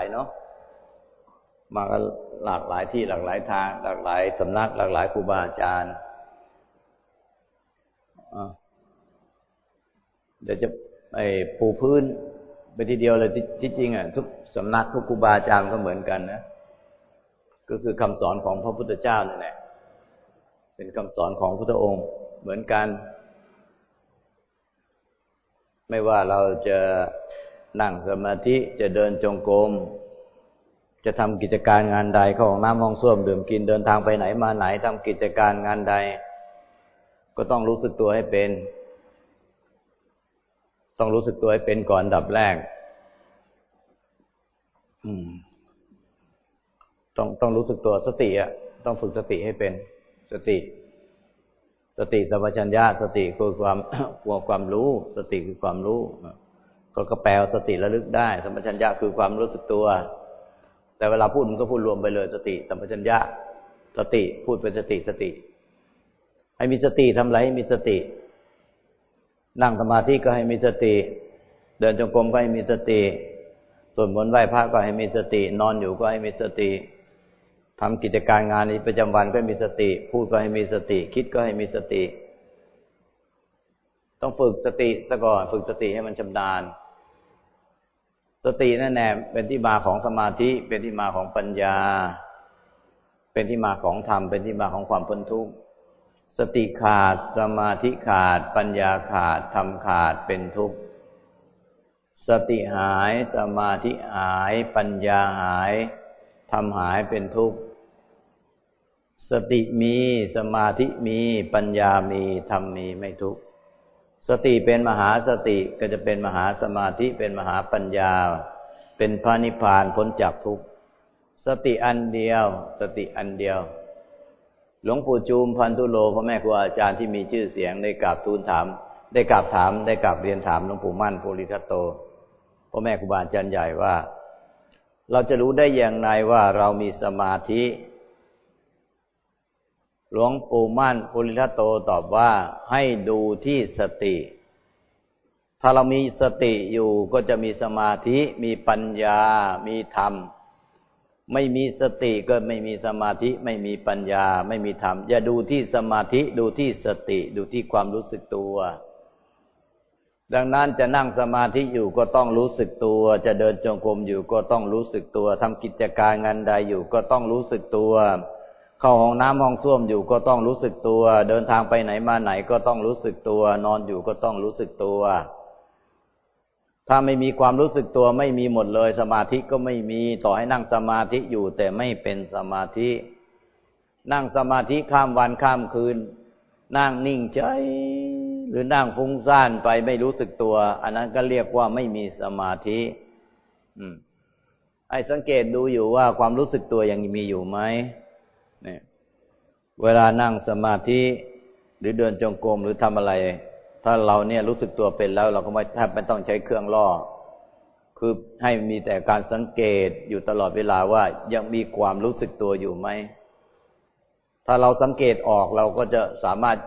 ายเนาะมากันหลากหลายที่หลากหลายทาง หลากหลายสำนัก หลากหลายครูบาอาจารย์เดี๋ยวจะไอ้ปูพื้นไปทีเดียวเลยที่จริงอะทุกสำนักทุกครูบาอาจารย์ก็เหมือนกันนะก็คือคำสอนของพระพุทธเจ้านั่นแหละเป็นคำสอนของพระองค์ เหมือนกัน ไม่ว่าเราจะ นั่งสมาธิจะเดินจงกรมจะทำกิจการงานใดเข้าห้องน้ำห้องส้วมดื่มกินเดินทางไปไหนมาไหนทำกิจการงานใด ก็ต้องรู้สึกตัวให้เป็น ต้องรู้สึกตัวให้เป็นก่อนดับแรก อืม ต้องต้องรู้สึกตัวสติอะต้องฝึกสติให้เป็น สติ สติสัมปชัญญะสติคือความความรู้ สติคือความรู้ ก็ก็แปลสติระลึกได้ สัมปชัญญะคือความรู้สึกตัว แต่เวลาพูดมันก็พูดรวมไปเลยสติ สัมปชัญญะสติพูดเป็นสติสติ ให้มีสติทำอะไรให้มีสติ นั่งสมาธิก็ให้มีสติ เดินจงกรมก็ให้มีสติส่วนมนต์ไหว้พระก็ให้มีสติ นอนอยู่ก็ให้มีสติทำกิจการงานในประจำวันก็มีสติ พูดก็ให้มีสติ คิดก็ให้มีสติ ต้องฝึกสติซะก่อน ฝึกสติให้มันชำนาญ สตินั่นแหละเป็นที่มาของสมาธิ เป็นที่มาของปัญญา เป็นที่มาของธรรม เป็นที่มาของความพ้นทุกข์ สติขาด สมาธิขาด ปัญญาขาด ธรรมขาด เป็นทุกข์ สติหาย สมาธิหาย ปัญญาหาย ธรรมหาย เป็นทุกข์ สติมี สมาธิมี ปัญญามี ธรรมมี ไม่ทุกข์ สติเป็นมหาสติก็จะเป็นมหาสมาธิเป็นมหาปัญญา เป็นพระนิพพานพ้นจากทุกข์สติอันเดียว สติอันเดียว หลวงปู่จูมพันธุโลพ่อแม่ครูอาจารย์ที่มีชื่อเสียงได้กราบทูลถาม ได้กราบถามได้กราบเรียนถามหลวงปู่มั่นโพลิทัตโตพ่อแม่ครูบาอาจารย์ใหญ่ว่า เราจะรู้ได้อย่างไรว่าเรามีสมาธิ หลวงปู่มั่นปุริทัตโตตอบว่าให้ดูที่สติ ถ้าเรามีสติอยู่ก็จะมีสมาธิ มีปัญญา มีธรรม ไม่มีสติก็ไม่มีสมาธิ ไม่มีปัญญา ไม่มีธรรม อย่าดูที่สมาธิ ดูที่สติ ดูที่ความรู้สึกตัวดังนั้นจะนั่งสมาธิอยู่ก็ต้องรู้สึกตัว จะเดินจงกรมอยู่ก็ต้องรู้สึกตัวทำกิจการงานใดอยู่ก็ต้องรู้สึกตัว เข้าห้องน้ำห้องส้วมอยู่ก็ต้องรู้สึกตัว เดินทางไปไหนมาไหนก็ต้องรู้สึกตัว นอนอยู่ก็ต้องรู้สึกตัว ถ้าไม่มีความรู้สึกตัวไม่มีหมดเลย สมาธิก็ไม่มีต่อให้นั่งสมาธิอยู่แต่ไม่เป็นสมาธิ นั่งสมาธิข้ามวันข้ามคืน นั่งนิ่งใจหรือนั่งฟุ้งซ่านไปไม่รู้สึกตัว อันนั้นก็เรียกว่าไม่มีสมาธิ อืมไอ้สังเกตดูอยู่ว่าความรู้สึกตัวยังมีอยู่ไหม เวลานั่งสมาธิหรือเดินจงกรมหรือทำอะไร ถ้าเราเนี่ยรู้สึกตัวเป็นแล้ว เราก็ไม่แทบไม่ต้องใช้เครื่องล่อ คือให้มีแต่การสังเกตอยู่ตลอดเวลาว่ายังมีความรู้สึกตัวอยู่ไหม ถ้าเราสังเกตออกเราก็จะสามารถ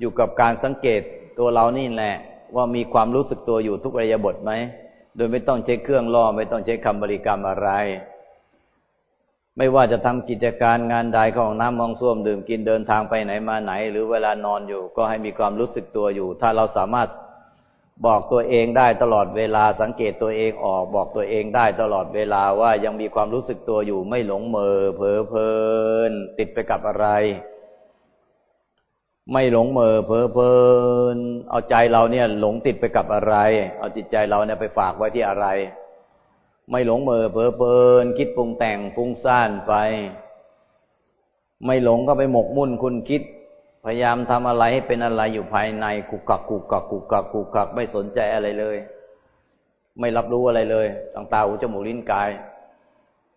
อยู่กับการสังเกตตัวเรานี่แหละ ว่ามีความรู้สึกตัวอยู่ทุกระยะบทไหม โดยไม่ต้องใช้เครื่องล่อ ไม่ต้องใช้คำบริกรรมอะไร ไม่ว่าจะทำกิจการงานใดของน้ำมองส้วมดื่มกินเดินทางไปไหนมาไหน หรือเวลานอนอยู่ ก็ให้มีความรู้สึกตัวอยู่ ถ้าเราสามารถบอกตัวเองได้ตลอดเวลาสังเกตตัวเองออกบอกตัวเองได้ตลอดเวลาว่ายังมีความรู้สึกตัวอยู่ไม่หลงเมอเผลอเพลิน ติดไปกับอะไร ไม่หลงเมอเผลอเพลิน เอาใจเราเนี่ยหลงติดไปกับอะไร เอาจิตใจเราเนี่ยไปฝากไว้ที่อะไร ไม่หลงเมอเผลอเพลิน คิดปรุงแต่งฟุ้งซ่านไป ไม่หลงก็ไปหมกมุ่นคุณคิด พยายามทำอะไรให้เป็นอะไรอยู่ภายในกุกกักกุกกักกุกกักกุกกักไม่สนใจอะไรเลย ไม่รับรู้อะไรเลยต่างตาหูจมูกลิ้นกาย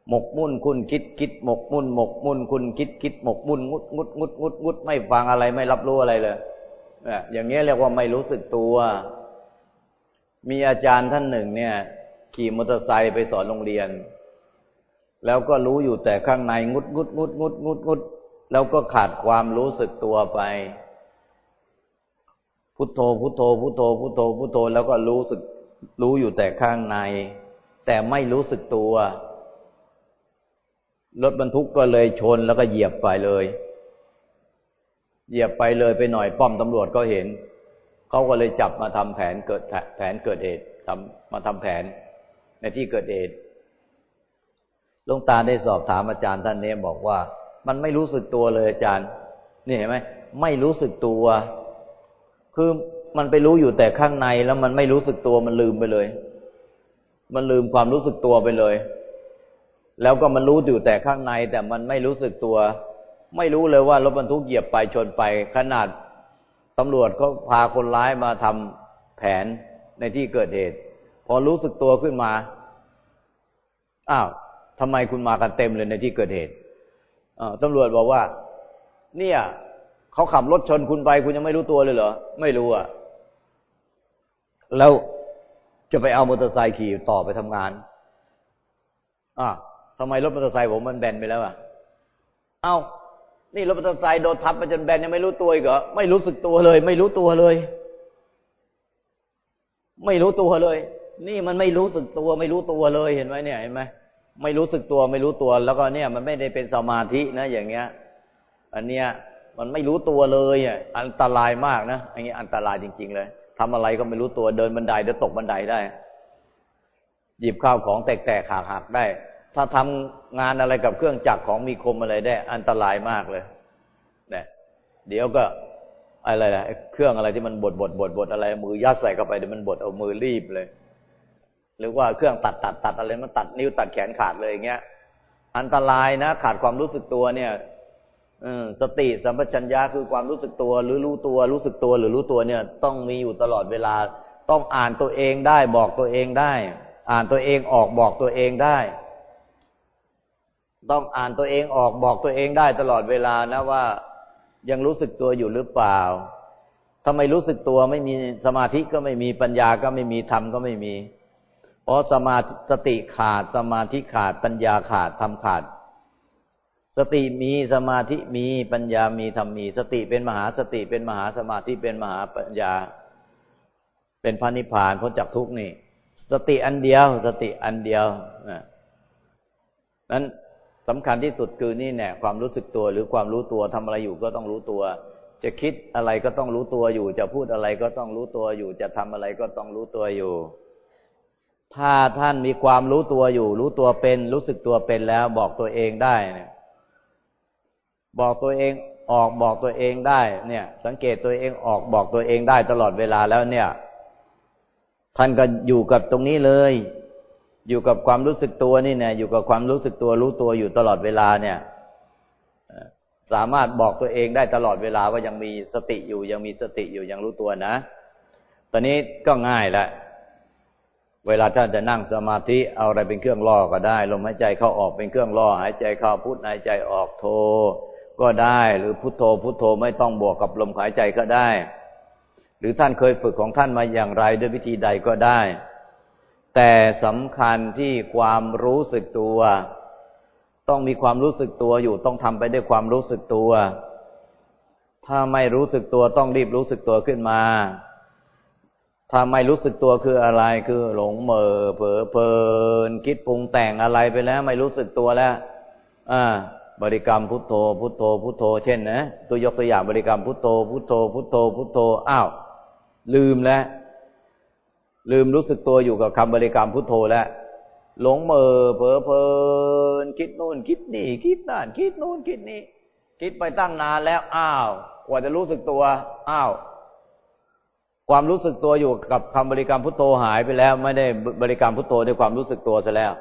หมกมุ่นคุณคิดคิด หมกมุ่น หมกมุ่นคุณคิดคิด หมกมุ่นงุดงุดงุดงุดงุดไม่ฟังอะไรไม่รับรู้อะไรเลยอย่างนี้เรียกว่าไม่รู้สึกตัว มีอาจารย์ท่านหนึ่งเนี่ย ขี่มอเตอร์ไซค์ไปสอนโรงเรียน แล้วก็รู้อยู่แต่ข้างในงุดงุดงุดงุดงุดงุดแล้วก็ขาดความรู้สึกตัวไป พุทโธพุทโธพุทโธพุทโธพุทโธแล้วก็รู้สึกรู้อยู่แต่ข้างใน แต่ไม่รู้สึกตัวรถบรรทุกก็เลยชนแล้วก็เหยียบไปเลย เหยียบไปเลยไปหน่อยป้อมตำรวจก็เห็น เขาก็เลยจับมาทำแผนเกิดแผนเกิดเหตุทำมาทำแผน ในที่เกิดเหตุหลวงตาได้สอบถามอาจารย์ท่านนี้บอกว่า มันไม่รู้สึกตัวเลยอาจารย์ นี่เห็นไหมไม่รู้สึกตัว คือมันไปรู้อยู่แต่ข้างในแล้วมันไม่รู้สึกตัวมันลืมไปเลย มันลืมความรู้สึกตัวไปเลย แล้วก็มันรู้อยู่แต่ข้างใน แต่มันไม่รู้สึกตัว ไม่รู้เลยว่ารถบรรทุกเหยียบไปชนไป ขนาดตำรวจก็พาคนร้ายมาทำแผนในที่เกิดเหตุ อรู้สึกตัวขึ้นมา อ้าวทำไมคุณมากันเต็มเลยในที่เกิดเหตุตำรวจบอกว่า เนี่ยเขาขับรถชนคุณไป คุณยังไม่รู้ตัวเลยเหรอ ไม่รู้อะ แล้วจะไปเอามอเตอร์ไซค์ขี่ต่อไปทำงานอะทำไมรถมอเตอร์ไซค์ผมมันแบนไปแล้วอะ เอ้า นี่รถมอเตอร์ไซค์โดนทับไปจนแบนยังไม่รู้ตัวอีกเหรอ ไม่รู้สึกตัวเลย ไม่รู้ตัวเลย ไม่รู้ตัวเลย นี่มันไม่รู้สึกตัว ไม่รู้ตัวเลยเห็นไหมเนี่ยเห็นไหมไม่รู้สึกตัวไม่รู้ตัว แล้วก็เนี่ย มันไม่ได้เป็นสมาธินะอย่างเงี้ย อันเนี้ยมันไม่รู้ตัวเลยอะอันตรายมากนะอันนี้อันตรายจริง ๆ เลยทำอะไรก็ไม่รู้ตัวเดินบันไดเดี๋ยวตกบันไดได้ หยิบข้าวของแตกๆหักๆได้ ถ้าทำงานอะไรกับเครื่องจักรของมีคมอะไรได้ อันตรายมากเลยเนี่ยเดี๋ยวก็อะไรล่ะเครื่องอะไรที่มันบดบดบดบดอะไร มือยัดใส่เข้าไปเดี๋ยวมันบดเอามือรีบเลย หรือว่าเครื่องตัดตัดตัดอะไรมันตัดนิ้วตัดแขนขาดเลยอย่างเงี้ย อันตรายนะ ขาดความรู้สึกตัวเนี่ยสติสัมปชัญญะคือความรู้สึกตัว หรือรู้ตัวรู้สึกตัวหรือรู้ตัวเนี่ย ต้องมีอยู่ตลอดเวลา ต้องอ่านตัวเองได้บอกตัวเองได้ อ่านตัวเองออกบอกตัวเองได้ ต้องอ่านตัวเองออกบอกตัวเองได้ตลอดเวลานะว่ายังรู้สึกตัวอยู่หรือเปล่าถ้าไม่รู้สึกตัวไม่มีสมาธิก็ไม่มีปัญญาก็ไม่มีธรรมก็ไม่มี เพราะสมาสติขาดสมาธิขาดปัญญาขาดธรรมขาด สติมีสมาธิมีปัญญามีธรรมมี สติเป็นมหาสติเป็นมหาสมาธิเป็นมหาปัญญา เป็นพระนิพพานพ้นจากทุกนี่ สติอันเดียว สติอันเดียวนั้นสำคัญที่สุดคือนี่แน่ความรู้สึกตัวหรือความรู้ตัวทำอะไรอยู่ก็ต้องรู้ตัว จะคิดอะไรก็ต้องรู้ตัวอยู่ จะพูดอะไรก็ต้องรู้ตัวอยู่ จะทำอะไรก็ต้องรู้ตัวอยู่ ถ้าท่านมีความรู้ตัวอยู่ รู้ตัวเป็น รู้สึกตัวเป็นแล้ว บอกตัวเองได้เนี่ย บอกตัวเองออกบอกตัวเองได้ เนี่ย สังเกตตัวเองออกบอกตัวเองได้ตลอดเวลาแล้วเนี่ย ท่านก็อยู่กับตรงนี้เลย อยู่กับความรู้สึกตัวนี่เนี่ย อยู่กับความรู้สึกตัวรู้ตัวอยู่ตลอดเวลาเนี่ยสามารถบอกตัวเองได้ตลอดเวลาว่ายังมีสติอยู่ ยังมีสติอยู่ยังรู้ตัวนะ ตอนนี้ก็ง่ายแล้ว เวลาท่านจะนั่งสมาธิเอาอะไรเป็นเครื่องล่อก็ได้ ลมหายใจเข้าออกเป็นเครื่องล่อ หายใจเข้าพุทหายใจออกโท ก็ได้หรือพุทโธพุทโธไม่ต้องบวกกับลมหายใจก็ได้ หรือท่านเคยฝึกของท่านมาอย่างไรด้วยวิธีใดก็ได้ แต่สำคัญที่ความรู้สึกตัว ต้องมีความรู้สึกตัวอยู่ต้องทำไปด้วยความรู้สึกตัว ถ้าไม่รู้สึกตัวต้องรีบรู้สึกตัวขึ้นมา ถ้าไม่รู้สึกตัวคืออะไรคือหลงเมอเผลอเพลินคิดปรุงแต่งอะไรไปแล้ว ไม่รู้สึกตัวแล้ว อ่า บริกรรมพุทโธ พุทโธ พุทโธ เช่นนะตัวยกตัวอย่างบริกรรมพุทโธ พุทโธ พุทโธ พุทโธอ้าวลืมแล้ว ลืมรู้สึกตัวอยู่กับคำบริกรรมพุทโธแล้วหลงเมอเผลอเพลินคิดนู่น คิดนี่ คิดนั่นคิดนู่นคิดนี่คิดไปตั้งนานแล้ว อ้าว กว่าจะรู้สึกตัว อ้าว ความรู้สึกตัวอยู่กับคำบริกรรมพุทโธหายไปแล้ว ไม่ได้บริกรรมพุทโธด้วยความรู้สึกตัวซะแล้ว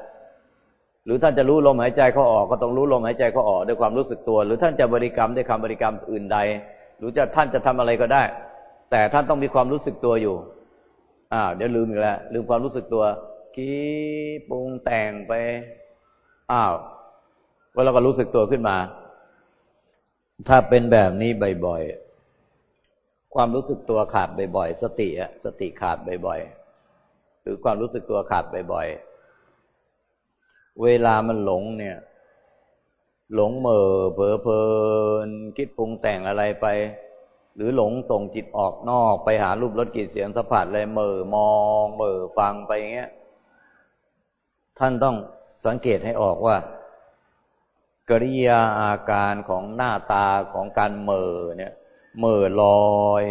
หรือท่านจะรู้ลมหายใจเขาออกก็ต้องรู้ลมหายใจเขาออกด้วยความรู้สึกตัว หรือท่านจะบริกรรมด้วยคำบริกรรมอื่นใด หรือจะท่านจะทำอะไรก็ได้ แต่ท่านต้องมีความรู้สึกตัวอยู่อ่าเดี๋ยวลืมอีกแล้วลืมความรู้สึกตัวคิดปรุงแต่งไปอ้าวว่าเราก็รู้สึกตัวขึ้นมา ถ้าเป็นแบบนี้บ่อยๆ ความรู้สึกตัวขาดบ่อยๆ สติอะสติขาดบ่อยๆ หรือความรู้สึกตัวขาดบ่อยๆ เวลามันหลงเนี่ย หลงเมอเผลอเพลินคิดปรุงแต่งอะไรไป หรือหลงส่งจิตออกนอก ไปหารูปรสกลิ่นเสียงสัมผัสเลยเม่อมองเม่อฟังไปอย่างเงี้ย ท่านต้องสังเกตให้ออกว่า กริยาอาการของหน้าตาของการเม่อเนี่ย เมื่อลอย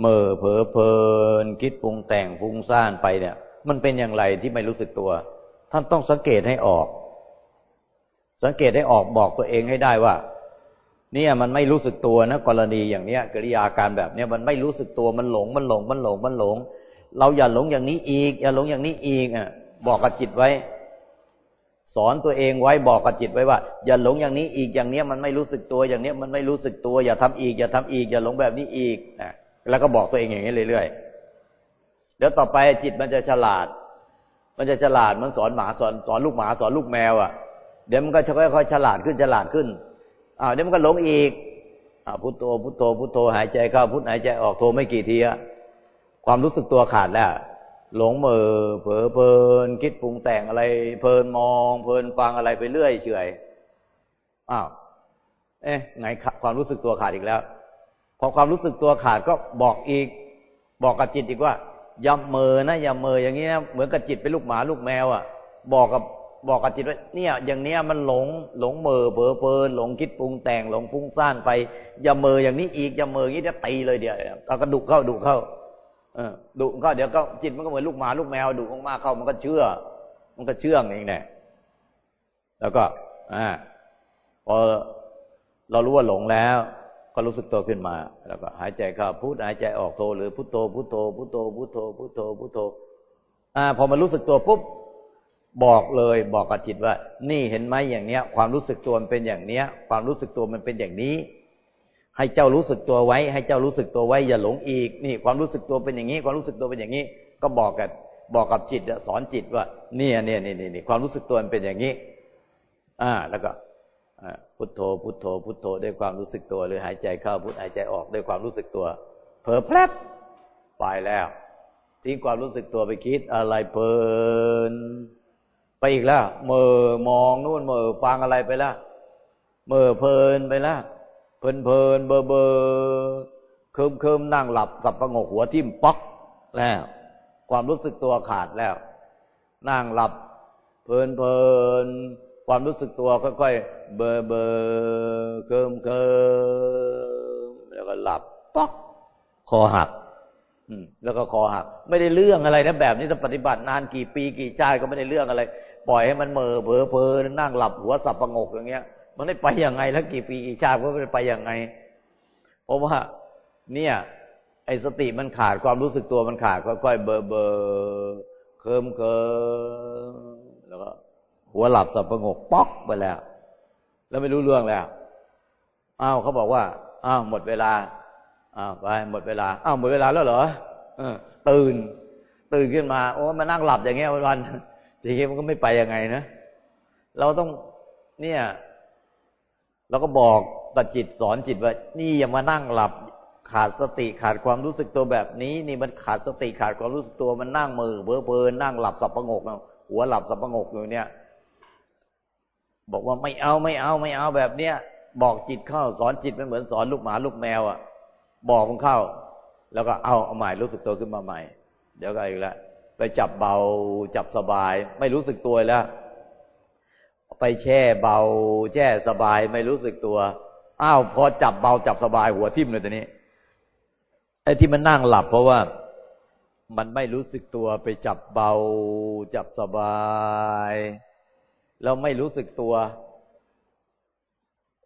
เมื่อเผลอเพลิน คิดปรุงแต่งฟุ้งซ่านไปเนี่ย มันเป็นอย่างไรที่ไม่รู้สึกตัว ท่านต้องสังเกตให้ออก สังเกตให้ออกบอกตัวเองให้ได้ว่า เนี่ยมันไม่รู้สึกตัวนะกรณีอย่างเนี้ยกิริยาการแบบเนี้ยมันไม่รู้สึกตัวมันหลงมันหลงมันหลงมันหลง เราอย่าหลงอย่างนี้อีก อย่าหลงอย่างนี้อีกอะบอกกับจิตไว้ สอนตัวเองไว้บอกกับจิตไว้ว่า อย่าหลงอย่างนี้อีกอย่างเนี้ยมันไม่รู้สึกตัวอย่างเนี้ยมันไม่รู้สึกตัว อย่าทำอีก อย่าทำอีก อย่าหลงแบบนี้อีกนะแล้วก็บอกตัวเองอย่างนี้เรื่อยๆเดี๋ยวต่อไปจิตมันจะฉลาด มันจะฉลาดมันสอนหมาสอนสอนลูกหมาสอนลูกแมวอะเดี๋ยวมันก็จะค่อยๆฉลาดขึ้นฉลาดขึ้นอ้าวเดี๋ยวมันก็หลงอีกอ้าวพุทโธพุทโธพุทโธหายใจเข้าพุทหายใจออกโทไม่กี่ทีอะความรู้สึกตัวขาดแล้ว หลงเมือเผลอเพลิน คิดปรุงแต่งอะไร เพลินมอง เพลินฟังอะไรไปเรื่อยเฉยอ้าวเอ๊ะไงความรู้สึกตัวขาดอีกแล้ว พอความรู้สึกตัวขาดก็บอกอีก บอกกับจิตอีกว่าอย่าเมอนะอย่าเมออย่างนี้นะเหมือนกับจิตเป็นลูกหมาลูกแมวอะ บอกกับบอกกับจิตว่าเนี่ยอย่างเนี้ยมันหลงหลงเมอเผลอเพลินหลงคิดปรุงแต่งหลงฟุ้งซ่านไป อย่าเมออย่างนี้อีกอย่าเมออย่างนี้จะตีเลยเดี๋ยวเอากระดุกเข้าดุเข้า ดุเข้าเดี๋ยวก็จิตมันก็เหมือนลูกหมาลูกแมวดุมากๆเข้ามันก็เชื่อ มันก็เชื่องเองแหละแล้วก็อ่าพอเรารู้ว่าหลงแล้ว ก็รู้สึกตัวขึ้นมา แล้วก็หายใจเข้าพุทหายใจออกโทหรือพุทโธพุทโธพุทโธพุทโธพุทโธพุทโธอ่า พอมันรู้สึกตัวปุ๊บบอกเลยบอกกับจิตว่า นี่เห็นไหมอย่างเนี้ย ความรู้สึกตัวมันเป็นอย่างเนี้ย ความรู้สึกตัวมันเป็นอย่างนี้ ให้เจ้ารู้สึกตัวไว้ ให้เจ้ารู้สึกตัวไว้ อย่าหลงอีก นี่ ความรู้สึกตัวเป็นอย่างนี้ ความรู้สึกตัวเป็นอย่างนี้ ก็บอกกับบอกกับจิตสอนจิตว่า เนี่ยเนี่ยนี่นี่ความรู้สึกตัวมันเป็นอย่างนี้ อ่า แล้วก็พุทโธ พุทโธ พุทโธด้วยความรู้สึกตัว หรือหายใจเข้าพุทหายใจออกด้วยความรู้สึกตัว เผลอแพลบไปแล้วทิ้งความรู้สึกตัวไปคิดอะไรเพลินไปอีกแล้วเมื่อมองนู่นเมื่อฟังอะไรไปแล้วเมื่อเพลินไปแล้ว เพลินเพลินเบอเบอเคิมเคิมนั่งหลับสับประงกหัวทิ่มป๊อกแล้วความรู้สึกตัวขาดแล้ว นั่งหลับ เพลินเพลินความรู้สึกตัวค่อยๆเบอเบอเคิมเคิมแล้วก็หลับป๊อกคอหักแล้วก็คอหัก ไม่ได้เรื่องอะไรนะแบบนี้จะปฏิบัตินานกี่ปีกี่ชาติก็ไม่ได้เรื่องอะไร ปล่อยให้มันเมอเผลอเพลนั่งหลับหัวสับประงกอย่างเงี้ย มันได้ไปยังไง แล้วกี่ปีกี่ชาติก็ไม่ได้ไปยังไง เพราะว่า เนี่ย ไอ้สติมันขาดความรู้สึกตัวมันขาดค่อยๆเบอเบอเคิมเคิมแล้วก็หัวหลับสับประงกป๊อกไปแล้ว แล้วไม่รู้เรื่องแล้วอ้าวเขาบอกว่าอ้าวหมดเวลาอ้าวไปหมดเวลาอ้าวหมดเวลาแล้วเหรออตื่น ตื่นขึ้นมา โอ้มานั่งหลับอย่างเงี้ยวันทีนี้มันก็ไม่ไปยังไงนะเราต้องเนี่ย เราก็บอกตัดจิตสอนจิตว่า นี่อย่ามานั่งหลับ ขาดสติขาดความรู้สึกตัวแบบนี้ นี่มันขาดสติขาดความรู้สึกตัวมันนั่งมือเบอเบินนั่งหลับสับประงกหัวหลับสับประงกอยู่เนี่ย บอกว่าไม่เอาไม่เอาไม่เอาแบบเนี้ยบอกจิตเข้าสอนจิตมันเหมือนสอนลูกหมาลูกแมวอะ บอกมันเข้า แล้วก็เอาเอาใหม่รู้สึกตัวขึ้นมาใหม่ เดี๋ยวก็อีกแล้วไปจับเบาจับสบาย ไม่รู้สึกตัวแล้ว ไปแช่เบา แช่สบายไม่รู้สึกตัวอ้าวพอจับเบาจับสบายหัวทิ่มเลยตอนนี้ไอ้ที่มันนั่งหลับ เพราะว่ามันไม่รู้สึกตัวไปจับเบา จับสบายเราไม่รู้สึกตัว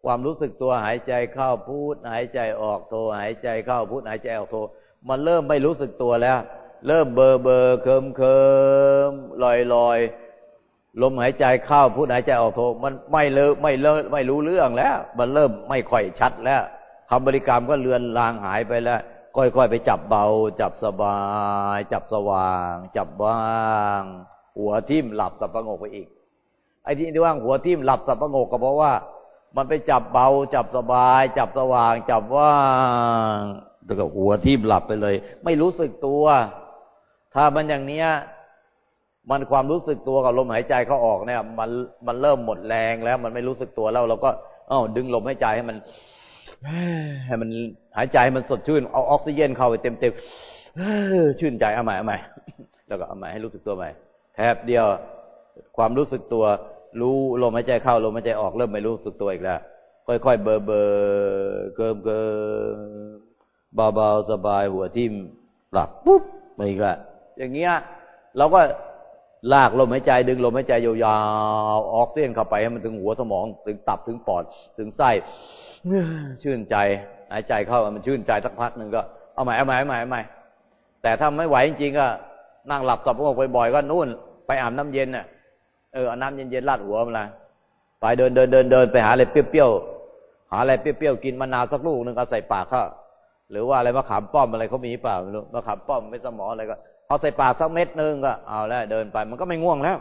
ความรู้สึกตัวหายใจเข้าพูด หายใจออกโทหายใจเข้าพูดหายใจออกโทมันเริ่มไม่รู้สึกตัวแล้ว เริ่มเบอร์เบอร์เคิมเคิมลอยลอย ลมหายใจเข้าพูดหายใจออกโทมันไม่เลอะไม่เลอะไม่รู้เรื่องแล้ว มันเริ่มไม่ค่อยชัดแล้วคำบริกรรมก็เลือนลางหายไปแล้ว ค่อยๆไปจับเบา จับสบาย จับสว่าง จับว่างหัวทิ่มหลับสับประงกไปอีก ไอ้ที่ที่ว่างหัวทิ่มหลับสับประงกก็เพราะว่า มันไปจับเบา จับสบาย จับสว่าง จับว่างแล้วก็หัวทิ่มหลับไปเลย ไม่รู้สึกตัว ถ้ามันอย่างเนี้ย มันความรู้สึกตัวกับลมหายใจเขาออกเนี่ย มันมันเริ่มหมดแรงแล้ว มันไม่รู้สึกตัวแล้วเราก็อ้าดึงลมหายใจให้มันให้มันหายใจมันสดชื่นเอาออกซิเจนเข้าไปเต็มเต็มชื่นใจเอาใหม่เอาใหม่แล้วก็เอาใหม่ให้รู้สึกตัวใหม่แทบเดียวความรู้สึกตัว รู้ลมหายใจเข้าลมหายใจออกเริ่มไม่รู้สึกตัวอีกแล้วค่อยๆเบอร์เบอร์เกิมเกิมเบาๆสบายหัวทิ่มหลับปุ๊บไปอีกแล้วอย่างเงี้ยเราก็ ลากลมหายใจ ดึงลมหายใจยาวๆออกเส้นเข้าไปให้มันถึงหัวสมอง ถึงตับถึงปอด ถึงไส้ชื่นใจหายใจเข้ามันชื่นใจสักพักหนึ่งก็เอาใหม่เอาใหม่เอาใหม่เอาใหม่แต่ถ้าไม่ไหวจริงๆก็นั่งหลับสับพวกบ่อยๆก็นู่น ไปอาบน้ำเย็นน่ะเอออาน้ำเย็นๆลาดหัวมันละไปเดินเดินเดินเดินไปหาอะไรเปรี้ยวๆหาอะไรเปรี้ยวๆกินมะนาวสักลูกหนึ่งเอาใส่ปากเขาหรือว่าอะไรมะขามป้อมอะไรเขามีเปล่าไม่รู้มะขามป้อมไม่สมออะไรก็ เอาใส่ปากสักเม็ดนึงก็เอาแล้วเดินไป มันก็ไม่ง่วงแล้ว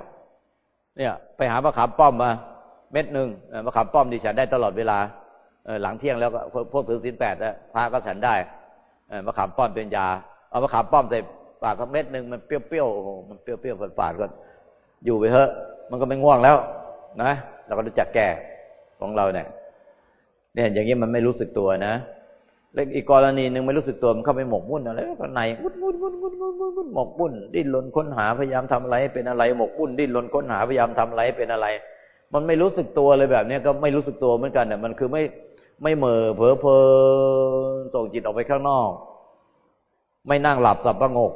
เนี่ย ไปหามะขามป้อมมา เม็ดหนึ่งมะขามป้อมดิฉันได้ตลอดเวลาหลังเที่ยงแล้วก็พวกถือศีลแปดแล้วพระก็ฉันได้มะขามป้อมเป็นยา เอามะขามป้อมใส่ปากสักเม็ดหนึ่งมันเปรี้ยวๆโอ้โหมันเปรี้ยวๆฝาดๆก็อยู่ไปเถอะ มันก็ไม่ง่วงแล้ว นะเราก็รู้จักแก่ของเราเนี่ยเนี่ยอย่างนี้มันไม่รู้สึกตัวนะ แล้วอีกกรณีหนึ่งไม่รู้สึกตัวมันเข้าไปหมกมุ่นอะไรก็ในวุ่นวุ่นวุ่นวุ่นวุ่นวุ่นหมกมุ่นดิ้นรนค้นหาพยายามทำอะไรเป็นอะไรหมกมุ่นดิ้นรนค้นหาพยายามทำอะไรเป็นอะไร มันไม่รู้สึกตัวเลยแบบนี้ก็ไม่รู้สึกตัวเหมือนกันเนี่ยมันคือไม่ไม่เหม่อเผลอเพอส่งจิตออกไปข้างนอก ไม่นั่งหลับสับประงก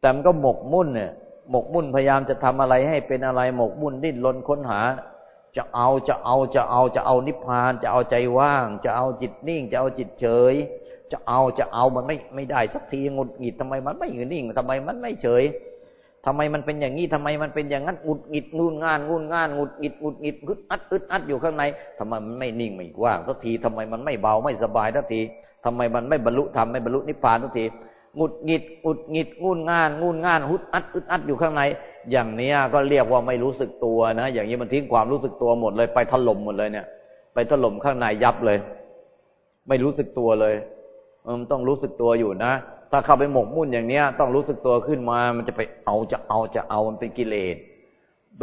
แต่มันก็หมกมุ่นเนี่ยหมกมุ่นพยายามจะทำอะไรให้เป็นอะไรหมกมุ่นดิ้นรนค้นหา จะเอาจะเอาจะเอาจะเอานิพพาน จะเอาใจว่าง จะเอาจิตนิ่ง จะเอาจิตเฉย จะเอาจะเอามันไม่ไม่ได้สักทีงุดหงิดทำไมมันไม่นิ่งทำไมมันไม่เฉยทำไมมันเป็นอย่างนี้ทำไมมันเป็นอย่างนั้นงุดหงิดงุนงานงุนงานงุดหงิดงุดหงิดอึดอัดอึดอัดอยู่ข้างในทำไมมันไม่นิ่งไม่ว่างสักทีทำไมมันไม่เบาไม่สบายสักทีทำไมมันไม่บรรลุธรรมไม่บรรลุนิพพานสักที หงุดหงิดงุดหงิดงุนงานงุนงานหุดอัดอึดอัดอยู่ข้างใน อย่างนี้ก็เรียกว่าไม่รู้สึกตัวนะอย่างนี้มันทิ้งความรู้สึกตัวหมดเลย ไปถล่มหมดเลยเนี่ย ไปถล่มข้างในยับเลย ไม่รู้สึกตัวเลยมันต้องรู้สึกตัวอยู่นะถ้าเข้าไปหมกมุ่นอย่างเนี้ย ต้องรู้สึกตัวขึ้นมา มันจะไปเอาจะเอาจะเอามันเป็นกิเลส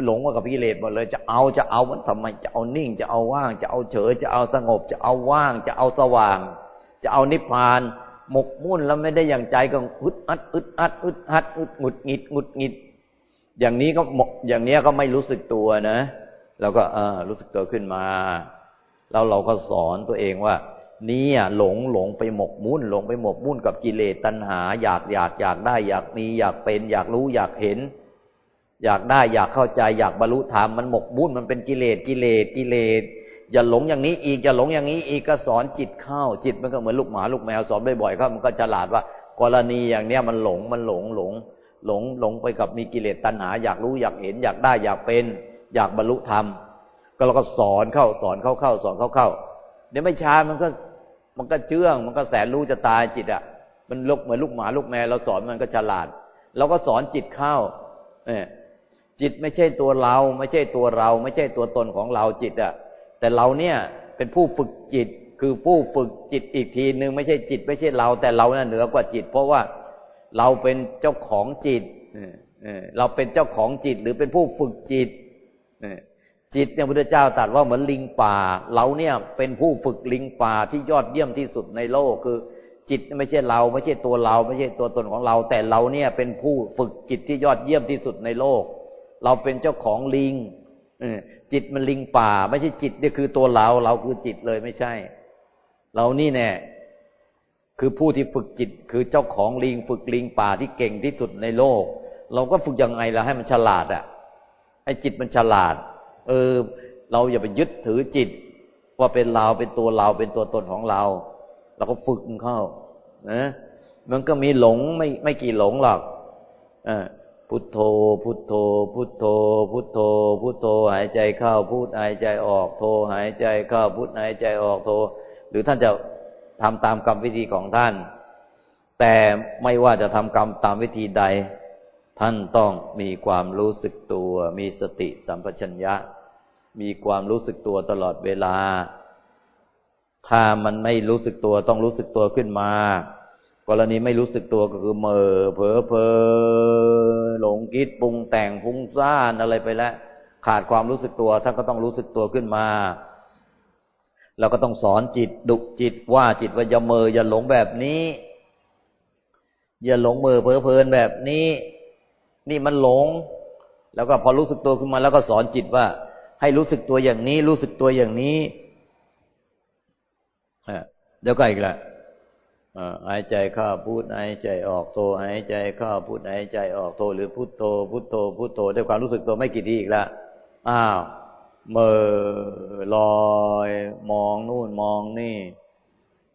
หลงว่ากับกิเลสหมดเลย จะเอาจะเอามันทำไมจะเอานิ่ง จะเอาว่าง จะเอาเฉยจะเอาสงบ จะเอาว่าง จะเอาสว่าง จะเอานิพพาน หมกมุ่นแล้วไม่ได้อย่างใจก็อึดอัดอึดอัดอึดอัดอึดหงุดหงิดหงุดหงิด อย่างนี้ก็หมกอย่างนี้ก็ไม่รู้สึกตัวนะเราก็เออรู้สึกตัวขึ้นมา แล้วเราก็สอนตัวเองว่า นี่หลงหลงไปหมกมุ่น หลงไปหมกมุ่นกับกิเลสตัณหา อยากอยากอยากได้ อยากมีอยากเป็น อยากรู้อยากเห็น อยากได้อยากเข้าใจอยากบรรลุธรรมมันหมกมุ่นมันเป็นกิเลสกิเลสกิเลส อย่าหลงอย่างนี้อีกอย่าหลงอย่างนี้อีกก็สอนจิตเข้าจิตมันก็เหมือนลูกหมาลูกแมวสอนบ่อยๆเข้ามันก็ฉลาดว่า กรณีอย่างเนี้ยมันหลงมันหลงหลง หลงหลงไปกับมีกิเลสตัณหา อยากรู้อยากเห็นอยากได้อยากเป็น อยากบรรลุธรรมก็เราก็สอนเข้าสอนเข้าเข้าสอนเข้าเข้าเดี๋ยวไม่ช้ามันก็มันก็เชื่อง มันก็แสนรู้จะตายจิตอะ มันลกเหมือนลูกหมาลูกแมวเราสอนมันก็ฉลาดเราก็สอนจิตเข้าเอจิตไม่ใช่ตัวเรา ไม่ใช่ตัวเรา ไม่ใช่ตัวตนของเราจิตอะ แต่เราเนี่ยเป็นผู้ฝึกจิต คือผู้ฝึกจิตอีกทีหนึ่งไม่ใช่จิตไม่ใช่เรา แต่เราเนี่ยเหนือกว่าจิต เพราะว่าเราเป็นเจ้าของจิตเราเป็นเจ้าของจิตหรือเป็นผู้ฝึกจิตจิตเนี่ยพุทธเจ้าตรัสว่าเหมือนลิงป่า เราเนี่ยเป็นผู้ฝึกลิงป่าที่ยอดเยี่ยมที่สุดในโลกคือ จิตไม่ใช่เรา ไม่ใช่ตัวเรา ไม่ใช่ตัวตนของเรา แต่เราเนี่ยเป็นผู้ฝึกจิตที่ยอดเยี่ยมที่สุดในโลก เราเป็นเจ้าของลิง จิตมันลิงป่า ไม่ใช่จิตเนี่คือตัวเรา เราคือจิตเลยไม่ใช่ เรานี่แน่คือผู้ที่ฝึกจิต คือเจ้าของลิง ฝึกลิงป่าที่เก่งที่สุดในโลก เราก็ฝึกยังไงล่ะให้มันฉลาดอะ ให้จิตมันฉลาด เออ เราอย่าไปยึดถือจิต ว่าเป็นเราเป็นตัวเราเป็นตัวตนของเรา เราก็ฝึกเข้านะมันก็มีหลงไม่ไม่กี่หลงหรอกอ พุทโธ พุทโธ พุทโธ พุทโธ พุทโธ หายใจเข้าพูดหายใจออกโธหายใจเข้าพูดหายใจออกโธหรือท่านจะทำตามกรรมวิธีของท่าน แต่ไม่ว่าจะทำกรรมตามวิธีใด ท่านต้องมีความรู้สึกตัว มีสติสัมปชัญญะ มีความรู้สึกตัวตลอดเวลา ถ้ามันไม่รู้สึกตัวต้องรู้สึกตัวขึ้นมา กรณีไม่รู้สึกตัวก็คือเมอเผลอเพอหลงคิดปรุงแต่งฟุ้งซ่านอะไรไปแล้ว ขาดความรู้สึกตัวท่านก็ต้องรู้สึกตัวขึ้นมาเราก็ต้องสอนจิตดุจิตว่าจิตว่าอย่าเมออย่าหลงแบบนี้ อย่าหลงเมอเพลิเพลินแบบนี้ นี่มันหลง แล้วก็พอรู้สึกตัวขึ้นมา แล้วก็สอนจิตว่า ให้รู้สึกตัวอย่างนี้ รู้สึกตัวอย่างนี้เดี๋ยวก็อีกละ หายใจเข้าพูดหายใจออกโทหายใจเข้าพูดหายใจออกโทหรือพุทโธพุทโธพุทโธด้วยความรู้สึกตัวไม่กี่ทีอีกละอ้าวเมื่อลอยมองนู่นมองนี่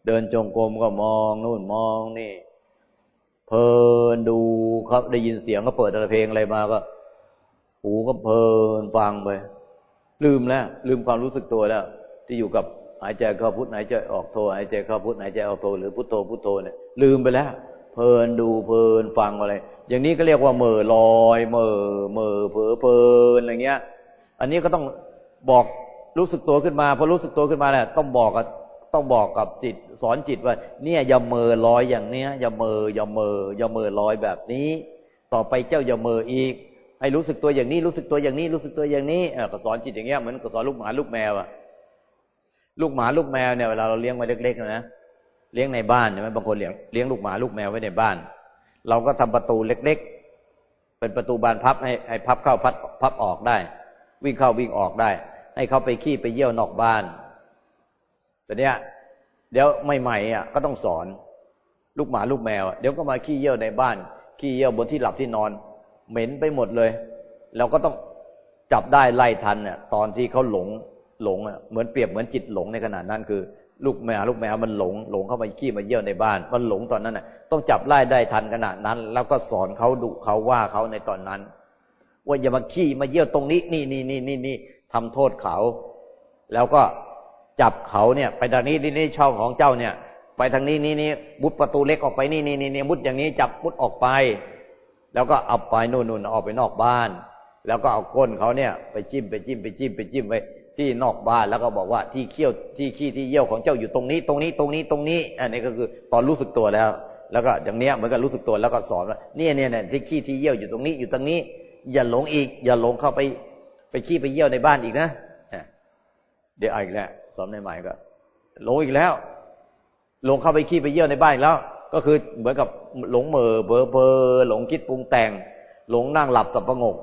เดินจงกรมก็มองนู่นมองนี่ เพลินดูครับได้ยินเสียงก็เปิดเพลงอะไรมาก็ หูก็เพลินฟังไปลืมแล้วลืมความรู้สึกตัวแล้ว ที่อยู่กับ หายใจเข้าพุทหายใจออกโทหายใจเข้าพุทหายใจออกโทหรือพุทโธพุทโธเนี่ยลืมไปแล้ว เพลินดูเพลินฟังอะไร อย่างนี้ก็เรียกว่าเมื่อลอยเมื่อเมื่อเผลอเพลินอะไรเงี้ย อันนี้ก็ต้องบอกรู้สึกตัวขึ้นมาพอรู้สึกตัวขึ้นมาแล้วต้องบอกกับต้องบอกกับจิตสอนจิตว่า เนี่ยอย่าเมอลอยอย่างเนี้ยอย่าเมออย่าเมออย่าเมอลอยแบบนี้ ต่อไปเจ้าอย่าเมออีกให้รู้สึกตัวอย่างนี้รู้สึกตัวอย่างนี้รู้สึกตัวอย่างนี้ก็สอนจิตอย่างเงี้ยเหมือนกับสอนลูกหมาลูกแมวอะ ลูกหมาลูกแมวเนี่ยเวลาเราเลี้ยงไว้เล็กๆนะเลี้ยงในบ้านใช่ไหมบางคนเลี้ยงเลี้ยงลูกหมาลูกแมวไว้ในบ้าน เราก็ทำประตูเล็ก ๆ เป็นประตูบานพับให้ให้พับเข้าพับพับออกได้ วิ่งเข้าวิ่งออกได้ ให้เขาไปขี้ไปเยี่ยวนอกบ้านแต่เนี้ยเดี๋ยวใหม่ๆอะก็ต้องสอน ลูกหมาลูกแมวเดี๋ยวก็มาขี้เยี่ยวในบ้าน ขี้เยี่ยวบนที่หลับที่นอน เหม็นไปหมดเลยเราก็ต้องจับได้ไล่ทันเนี่ยตอนที่เขาหลง หลงอะเหมือนเปรียบเหมือนจิตหลงในขณะนั้นคือ ลูกแมวลูกแมวมันหลงหลงเข้ามาขี้มาเยี่ยวในบ้าน มันหลงตอนนั้นน่ะ ต้องจับไล่ได้ทันขณะนั้น แล้วก็สอนเขาดุเขาว่าเขาในตอนนั้น ว่าอย่ามาขี้มาเยี่ยวตรงนี้ นี่นี่นี่นี่นี่ทำโทษเขา แล้วก็จับเขาเนี่ย ไปทางนี้นี่นี่ช่องของเจ้าเนี่ย ไปทางนี้นี่นี่มุดประตูเล็กออกไปนี่นี่นี่นี่มุดอย่างนี้จับมุดออกไป แล้วก็เอาไปนู่นนู่นออกไปนอกบ้าน แล้วก็เอาก้นเขาเนี่ย ไปจิ้มไปจิ้มไปจิ้มไปจิ้มไป ที่นอกบ้านแล้วก็บอกว่าที่เขี้ยวที่ขี้ที่เยี่ยวของเจ้าอยู่ตรงนี้ตรงนี้ตรงนี้ตรงนี้ อันนี้ก็คือตอนรู้สึกตัวแล้ว แล้วก็อย่างเนี้ยเหมือนกับรู้สึกตัวแล้วก็สอนว่าเนี่ยเนี่ยเนี่ยที่ขี้ที่เยี่ยวอยู่ตรงนี้อยู่ตรงนี้ อย่าหลงอีก อย่าหลงเข้าไปไปขี้ไปเยี่ยวในบ้านอีกนะเดี๋ยวอีกแล้วสอนใหม่ก็หลงอีกแล้วหลงเข้าไปขี้ไปเยี่ยวในบ้านแล้ว ก็คือเหมือนกับหลงเมอเบอเบอหลงคิดปรุงแต่ง หลงนั่งหลับสับประงก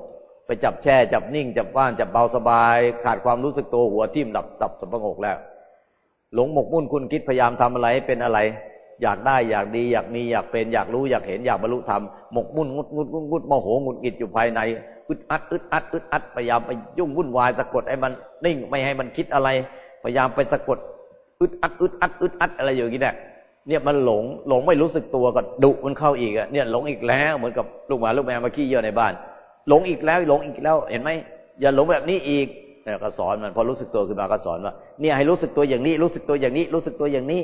ไปจับแช่ จับนิ่ง จับว่าน จับเบาสบาย ขาดความรู้สึกตัวหัวทิ่มหลับตับสับประงกแล้ว หลงหมกมุ่นคุณคิดพยายามทำอะไรเป็นอะไร อยากได้อยากดี อยากมีอยากเป็นอยากรู้อยากเห็นอยากบรรลุธรรมหมกมุ่นงุดงุดงุดงุดโมโหงุดกิดอยู่ภายในอึดอัดอึดอัดอึดอัดพยายามไปยุ่งวุ่นวายสะกดให้มันนิ่งไม่ให้มันคิดอะไร พยายามไปสะกดอึดอัดอึดอัดอึดอัดอะไรอยู่กี่เนี่ยเนี่ยมันหลงหลงไม่รู้สึกตัวก็ดุมันเข้าอีกอะเนี่ยหลงอีกแล้วเหมือนกับลูกหมาลูกแมวมาขี้เยี่ยวในบ้าน หลงอีกแล้วหลงอีกแล้ว เห็นไหมอย่าหลงแบบนี้อีกเนี่ยก็สอนมันพอรู้สึกตัวขึ้นมาก็สอนว่าเนี่ยให้รู้สึกตัวอย่างนี้ รู้สึกตัวอย่างนี้ รู้สึกตัวอย่างนี้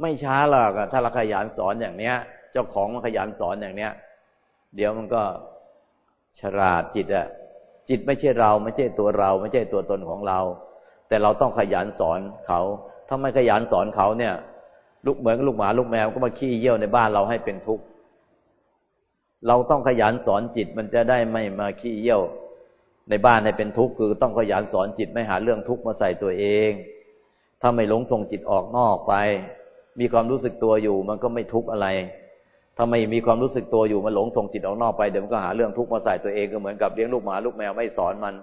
ไม่ช้าหรอกถ้าเราขยันสอนอย่างเนี้ย เจ้าของมันขยันสอนอย่างเนี้ย เดี๋ยวมันก็ฉลาดจิตอะจิตไม่ใช่เรา ไม่ใช่ตัวเรา ไม่ใช่ตัวตนของเรา แต่เราต้องขยันสอนเขาถ้าไม่ขยันสอนเขาเนี่ย ลูกเหมือนลูกหมาลูกแมวก็มาขี้เยี่ยวในบ้านเราให้เป็นทุกข์ เราต้องขยันสอนจิตมันจะได้ไม่มาขี้เยี่ยว ในบ้านให้เป็นทุกข์คือต้องขยันสอนจิตไม่หาเรื่องทุกข์มาใส่ตัวเอง ถ้าไม่หลงส่งจิตออกนอกไป มีความรู้สึกตัวอยู่มันก็ไม่ทุกข์อะไรถ้าไม่มีความรู้สึกตัวอยู่มันหลงส่งจิตออกนอกไปเดี๋ยวมันก็หาเรื่องทุกข์มาใส่ตัวเองก็เหมือนกับเลี้ยงลูกหมาลูกแมวไม่สอนมัน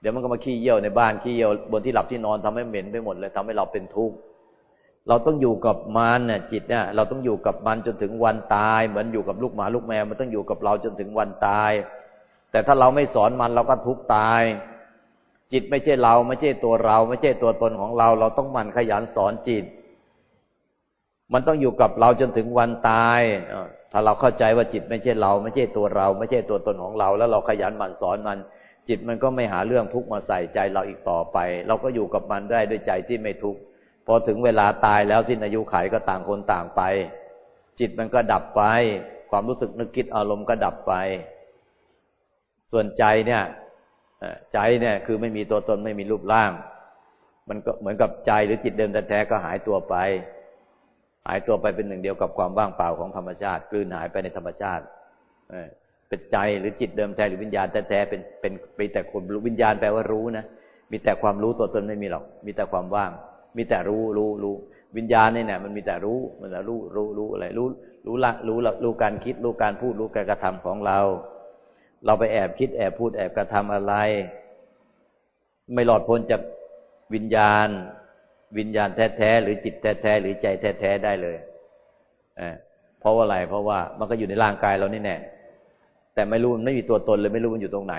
เดี๋ยวมันก็มาขี้เยี่ยวในบ้านขี้เยี่ยวบนที่หลับที่นอนทำให้เหม็นไปหมดเลยทำให้เราเป็นทุกข์ เราต้องอยู่กับมันเนี่ยจิตเนี่ยเราต้องอยู่กับมันจนถึงวันตาย เหมือนอยู่กับลูกหมาลูกแมวมันต้องอยู่กับเราจนถึงวันตาย แต่ถ้าเราไม่สอนมันเราก็ทุกตาย จิตไม่ใช่เราไม่ใช่ตัวเรา ไม่ใช่ตัวตนของเรา เราต้องมันขยันสอนจิต มันต้องอยู่กับเราจนถึงวันตายถ้าเราเข้าใจว่าจิตไม่ใช่เรา ไม่ใช่ตัวเรา ไม่ใช่ตัวตนของเรา แล้วเราขยันหมั่นสอนมัน จิตมันก็ไม่หาเรื่องทุกข์มาใส่ใจเราอีกต่อไป เราก็อยู่กับมันได้ด้วยใจที่ไม่ทุกข์ พอถึงเวลาตายแล้วสิ้นอายุขัยก็ต่างคนต่างไป จิตมันก็ดับไป ความรู้สึกนึกคิดอารมณ์ก็ดับไป ส่วนใจเนี่ยใจเนี่ยคือไม่มีตัวตนไม่มีรูปร่าง มันก็เหมือนกับใจหรือจิตเดิมแท้ๆก็หายตัวไป หายตัวไปเป็นหนึ่งเดียวกับความว่างเปล่าของธรรมชาติ กลืนหายไปในธรรมชาติเป็นใจหรือจิตเดิมแท้หรือวิญญาณแท้ๆเป็นเป็นมีแต่คนรู้วิญญาณแปลว่ารู้นะมีแต่ความรู้ตัวตนไม่มีหรอก มีแต่ความว่าง มีแต่รู้รู้รู้วิญญาณนี่เนี่ยมันมีแต่รู้ มันแต่รู้รู้รู้อะไรรู้ รู้ละรู้รู้การคิดรู้การพูดรู้การกระทำของเรา เราไปแอบคิดแอบพูดแอบกระทำอะไร ไม่หลอดพ้นจากวิญญาณ วิญญาณแท้ๆหรือจิตแท้ๆหรือใจแท้ๆได้เลยเพราะว่าอะไร เพราะว่ามันก็อยู่ในร่างกายเรานี่แน่แต่ไม่รู้มันไม่มีตัวตนเลยไม่รู้มันอยู่ตรงไหน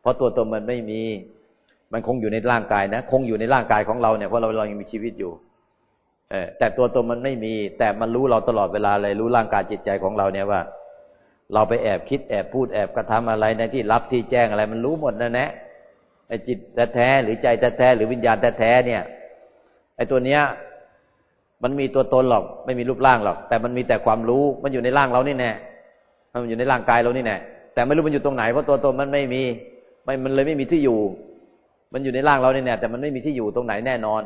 เพราะตัวตนมันไม่มี มันคงอยู่ในร่างกายนะ คงอยู่ในร่างกายของเราเนี่ยเพราะเราเรายังมีชีวิตอยู่ เออแต่ตัวตนมันไม่มี แต่มันรู้เราตลอดเวลาเลยรู้ร่างกายจิตใจของเราเนี่ยว่า เราไปแอบคิดแอบพูดแอบกระทำอะไรในที่รับที่แจ้งอะไร มันรู้หมดนะแนะไอ้จิตแท้หรือใจแท้หรือวิญญาณแท้เนี่ยไอ้ตัวเนี้ย มันมีตัวตนหรอก ไม่มีรูปร่างหรอก แต่มันมีแต่ความรู้มันอยู่ในร่างเรานี่แน่มันอยู่ในร่างกายเรานี่แน่แต่ไม่รู้มันอยู่ตรงไหนเพราะตัวตนมันไม่มีไม่มันเลยไม่มีที่อยู่ มันอยู่ในร่างเราเนี่แน่แต่มันไม่มีที่อยู่ตรงไหนแน่นอน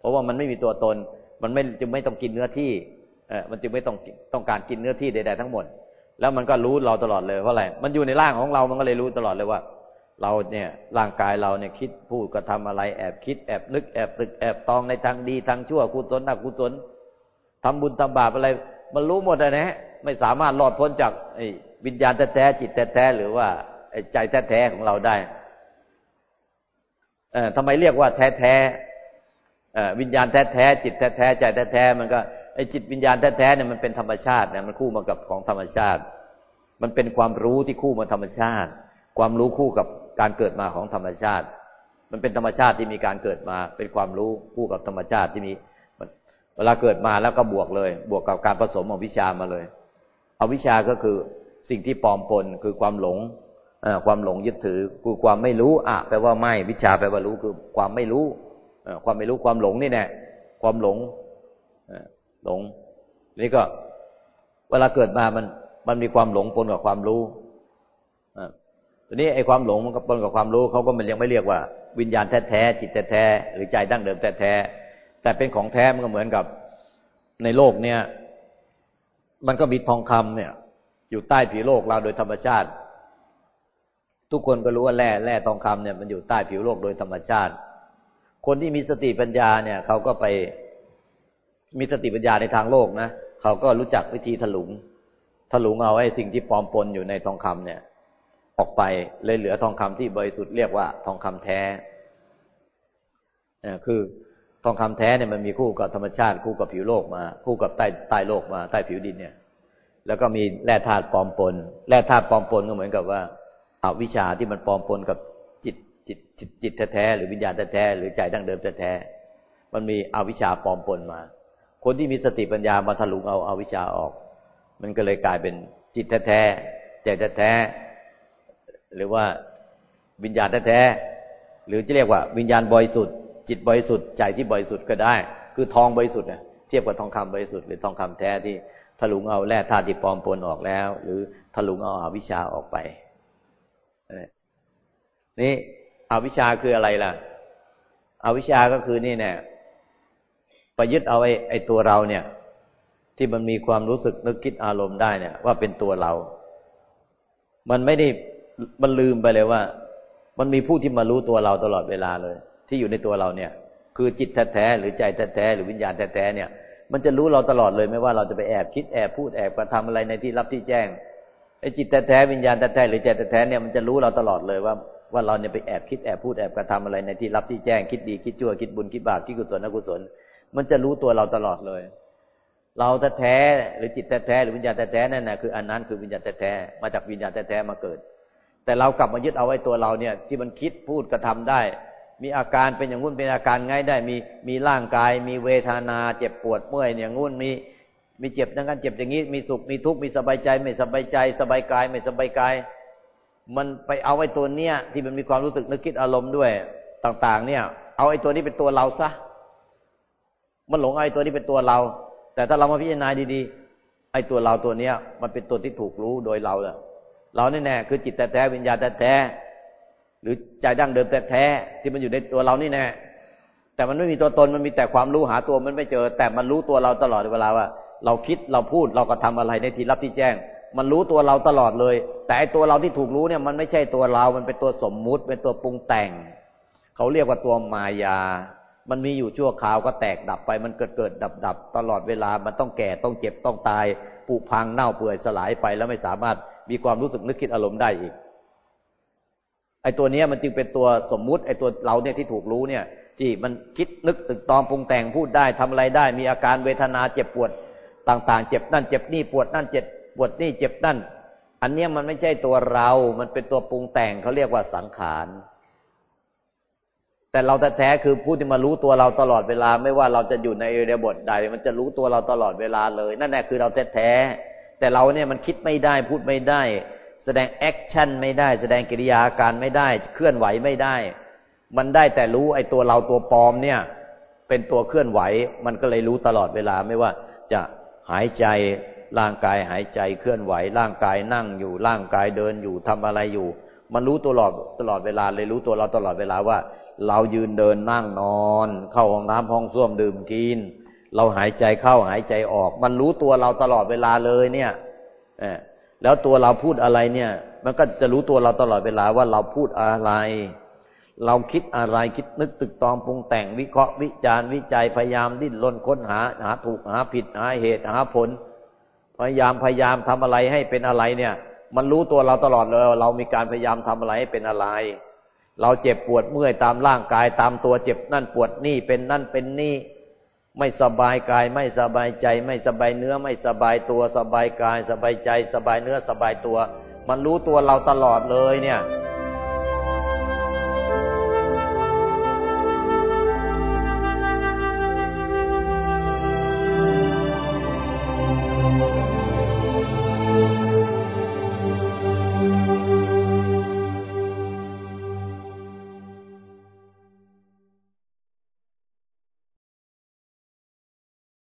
เพราะว่ามันไม่มีตัวตน มันไม่จึงไม่ต้องกินเนื้อที่เออมันจึงไม่ต้องต้องการกินเนื้อที่ใดๆทั้งหมด แล้วมันก็รู้เราตลอดเลยเพราะอะไรมันอยู่ในร่างของเรามันก็เลยรู้ตลอดเลยว่า เราเนี่ยร่างกายเราเนี่ยคิดพูดกระทาอะไรแอบคิดแอบนึกแอบตึกแอบตองในทางดีทางชั่วกุศลอกุศลทำบุญทำบาปอะไร มันรู้หมดเลยนะไม่สามารถรอดพ้นจากไอ้วิญญาณแท้ๆจิตแท้ๆหรือว่าไอ้ใจแท้ๆของเราได้ ทำไมเรียกว่าแท้ๆวิญญาณแท้ๆจิตแท้ๆใจแท้ๆมันก็ไอจิตวิญญาณแท้ๆเนี่ยมันเป็นธรรมชาติเนี่ยมันคู่มากับของธรรมชาติ มันเป็นความรู้ที่คู่มาธรรมชาติ ความรู้คู่กับการเกิดมาของธรรมชาติ มันเป็นธรรมชาติที่มีการเกิดมา เป็นความรู้คู่กับธรรมชาติที่มีเวลาเกิดมาแล้วก็บวกเลย บวกกับการผสมของวิชามาเลย เอาวิชาก็คือสิ่งที่ปลอมปนคือความหลง ความหลงยึดถือคือความไม่รู้อะแปลว่าไม่วิชาแปลว่ารู้คือความไม่รู้ความไม่รู้ความหลงนี่แน่ความหลงหลงนี่ก็ เวลาเกิดมามันมันมีความหลงปนกับความรู้ทีนี้ไอ้ความหลงมันก็ปนกับความรู้เขาก็มันยังไม่เรียกว่า วิญญาณแท้ๆจิตแท้ๆหรือใจดั้งเดิมแท้ๆแต่เป็นของแท้มันก็เหมือนกับในโลกเนี่ย มันก็มีทองคำเนี่ย อยู่ใต้ผิวโลกเราโดยธรรมชาติ ทุกคนก็รู้ว่าแร่แร่ทองคำเนี่ยมันอยู่ใต้ผิวโลกโดยธรรมชาติ คนที่มีสติปัญญาเนี่ยเขาก็ไปมีสติปัญญาในทางโลกนะเขาก็รู้จักวิธีถลุง ถลุงเอาไอ้สิ่งที่ปลอมปนอยู่ในทองคำเนี่ย ออกไปเลยเหลือทองคำที่บริสุทธิ์เรียกว่าทองคำแท้คือทองคำแท้เนี่ยมันมีคู่กับธรรมชาติคู่กับผิวโลกมา คู่กับใต้ใต้โลกมาใต้ผิวดินเนี่ย แล้วก็มีแร่ธาตุปลอมปนแร่ธาตุปลอมปนก็เหมือนกับว่า อาวิชาที่มันปลอมปนกับจิตจิตจิตแท้ๆหรือวิญญาณแท้ๆหรือใจดั้งเดิมแท้ๆมันมีอวิชาปลอมปนมา คนที่มีสติปัญญามาถลุงเอาอาวิชาออก มันก็เลยกลายเป็นจิตแท้ๆใจแท้ๆหรือว่าวิญญาณแท้ๆหรือจะเรียกว่าวิญญาณบริสุทธิ์จิตบริสุทธิ์ใจที่บริสุทธิ์ก็ได้ คือทองบริสุทธิ์เทียบกับทองคำบริสุทธิ์หรือทองคำแท้ที่ถลุงเอาแร่ธาตุที่ปลอมปนออกแล้ว หรือถลุงเอาอาวิชาออกไป นี่อวิชาคืออะไรล่ะ อวิชาก็คือนี่เนี่ยไปยึดเอาไอ้ไอ้ตัวเราเนี่ย ที่มันมีความรู้สึกนึกคิดอารมณ์ได้เนี่ย ว่าเป็นตัวเรา มันไม่ได้มันลืมไปเลยว่า มันมีผู้ที่มารู้ตัวเราตลอดเวลาเลย ที่อยู่ในตัวเราเนี่ย คือจิตแท้ๆหรือใจแท้ๆหรือวิญญาณแท้ๆเนี่ย มันจะรู้เราตลอดเลยไม่ว่าเราจะไปแอบคิดแอบพูดแอบกระทำอะไรในที่รับที่แจ้ง ไอ้จิตแท้ๆวิญญาณแท้ๆหรือใจแท้ๆเนี่ยมันจะรู้เราตลอดเลยว่าว่าเราเนี่ยไปแอบคิดแอบพูดแอบกระทำอะไรในที่รับที่แจ้งคิดดีคิดชั่วคิดบุญคิดบาปคิดกุศลอกุศล มันจะรู้ตัวเราตลอดเลย เราแท้หรือจิตแท้หรือวิญญาณแท้นั่นนะคืออันนั้นคือวิญญาณแท้มาจากวิญญาณแท้มาเกิด แต่เรากลับมายึดเอาไว้ตัวเราเนี่ย ที่มันคิดพูดกระทำได้ มีอาการเป็นอย่างงู้นเป็นอาการง่ายได้ มีมีร่างกาย มีเวทนา เจ็บปวดเมื่อยอย่างงู้นมี มีเจ็บดังนั้นเจ็บอย่างนี้ มีสุขมีทุกข์มีสบายใจ ไม่สบายใจ สบายกาย ไม่สบายกาย มันไปเอาไอ้ตัวเนี้ยที่มันมีความรู้สึกนึกคิดอารมณ์ด้วยต่าง ๆ เนี่ย เอาไอ้ตัวนี้เป็นตัวเราซะมันหลงไอ้ตัวนี้เป็นตัวเรา แต่ถ้าเรามาพิจารณาดีๆไอ้ตัวเราตัวเนี้ย มันเป็นตัวที่ถูกรู้โดยเราแหละเราแน่ๆคือจิตแท้ๆวิญญาณแท้ๆหรือใจดั้งเดิมแท้ๆที่มันอยู่ในตัวเรานี่แน่แต่มันไม่มีตัวตนมันมีแต่ความรู้หาตัวมันไม่เจอ แต่มันรู้ตัวเราตลอดเวลาว่า เราคิดเราพูดเราก็ทำอะไรในที่รับที่แจ้ง มันรู้ตัวเราตลอดเลย แต่ไอตัวเราที่ถูกรู้เนี่ย มันไม่ใช่ตัวเรา มันเป็นตัวสมมุติ เป็นตัวปรุงแต่ง เขาเรียกว่าตัวมายา มันมีอยู่ชั่วคราวก็แตกดับไป มันเกิดเกิดดับดับตลอดเวลา มันต้องแก่ต้องเจ็บต้องตายผุพังเน่าเปื่อยสลายไปแล้วไม่สามารถมีความรู้สึกนึกคิดอารมณ์ได้อีก ไอ้ตัวเนี้ยมันจึงเป็นตัวสมมุติ ไอ้ตัวเราเนี่ยที่ถูกรู้เนี่ยที่มันคิดนึกตึกตองปรุงแต่งพูดได้ทำอะไรได้ มีอาการเวทนาเจ็บปวด ต่างๆ เจ็บนั่น เจ็บนี่ปวดนั่นเจ็บปวดนี่เจ็บนั่น อันเนี้ยมันไม่ใช่ตัวเรา มันเป็นตัวปรุงแต่งเขาเรียกว่าสังขาร แต่เราแท้ๆคือผู้ที่มารู้ตัวเราตลอดเวลา ไม่ว่าเราจะอยู่ในอิริยาบถใด มันจะรู้ตัวเราตลอดเวลาเลย นั่นแหละคือเราแท้ๆแต่เราเนี่ยมันคิดไม่ได้พูดไม่ได้ แสดง action ไม่ได้ แสดงกิริยาอาการไม่ได้ เคลื่อนไหวไม่ได้ มันได้แต่รู้ไอ้ตัวเราตัวปลอมเนี่ย เป็นตัวเคลื่อนไหว มันก็เลยรู้ตลอดเวลาไม่ว่าจะ หายใจร่างกายหายใจเคลื่อนไหว ร่างกายนั่งอยู่ ร่างกายเดินอยู่ทำอะไรอยู่ มันรู้ตลอดตลอดเวลาเลยรู้ตัวเราตลอดเวลาว่า เรายืนเดินนั่งนอน เข้าห้องน้ำห้องส้วมดื่มกิน เราหายใจเข้าหายใจออก มันรู้ตัวเราตลอดเวลาเลยเนี่ยแล้วตัวเราพูดอะไรเนี่ย มันก็จะรู้ตัวเราตลอดเวลาว่าเราพูดอะไร เราคิดอะไรคิดนึกตึกตองปรุงแต่งวิเคราะห์วิจารณ์วิจัยพยายามดิ้นรนค้นหา หาถูกหาผิดหาเหตุหาผล พยายามพยายามทำอะไรให้เป็นอะไรเนี่ย มันรู้ตัวเราตลอดเลยเรามีการพยายามทำอะไรให้เป็นอะไร เราเจ็บปวดเมื่อยตามร่างกายตามตัวเจ็บนั่นปวดนี่เป็นนั่นเป็นนี่ ไม่สบายกายไม่สบายใจ ไม่สบายเนื้อไม่สบายตัวสบายกายสบายใจ สบายเนื้อสบายตัว มันรู้ตัวเราตลอดเลยเนี่ย